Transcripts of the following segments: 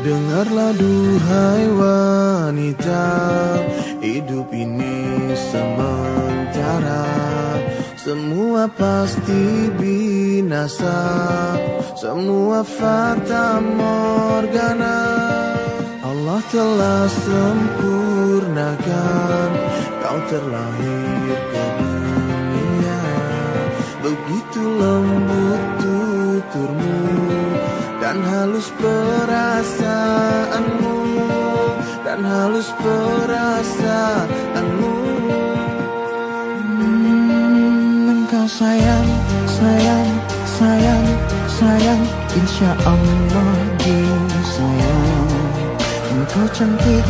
Sabarlah duhai wanita Hidup ini sementara. Semua pasti binasa Semua fata morgana. Allah telah sempurnakan Kau terlahir ke dunia. Begitu lembut tuturmu Dan halus perasaanmu Halus perasaanmu. Hmm, Engkau sayang, sayang, sayang, sayang. Insya Allah disayang Engkau cantik,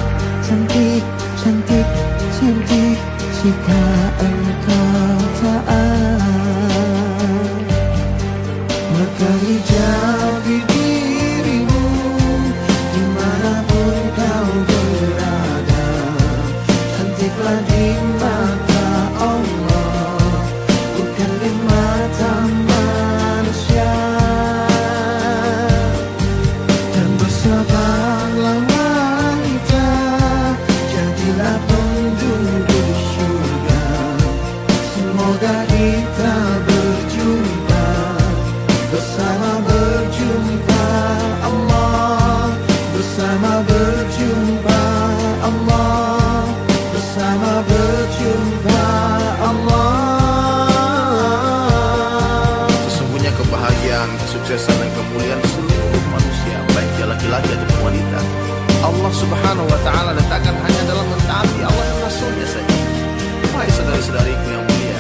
cantik, cantik, cantik. Jika engkau taat Maka Cantiklah kesuksesan dan kemuliaan seluruh manusia Baik dia laki-laki ataupun wanita. Allah subhanahu wa ta'ala letakkan hanya dalam mentaati Allah dan Rasulnya saja. Wahai saudari-saudariku yang mulia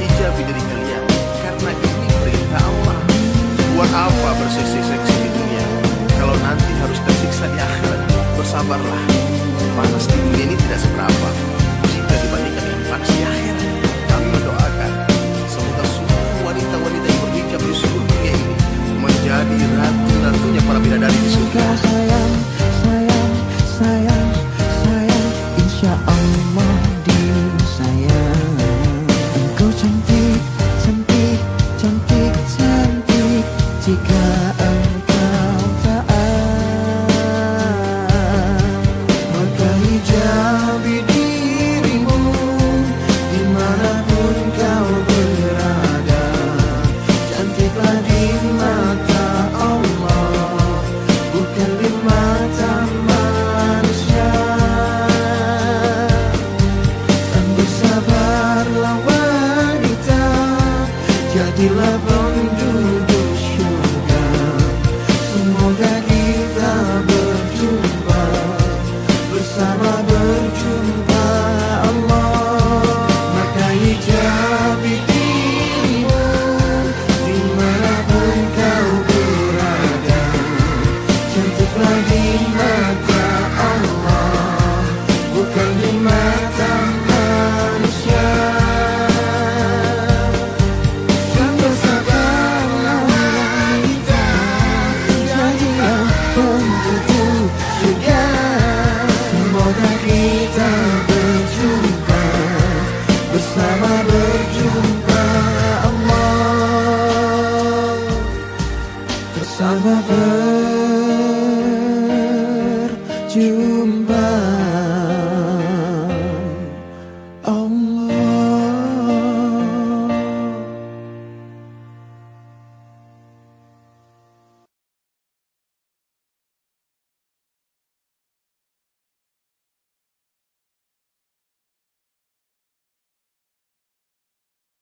Hijabi diri kalian Karena ini perintah Allah. Buat apa berseksi-seksi di dunia? Kalau nanti harus tersiksa di akhirat Bersabarlah. Panas di dunia ini tidak seberapa Jika dibandingkan dengan panas di akhirat Insya Jadilah penduduk syurga. Semoga kita berjumpa Bersama berjumpa Allah. Maka hijabi dirimu Di mana pun kau berada. Cantiklah di mata Allah Bukan di mata Bersama berjumpa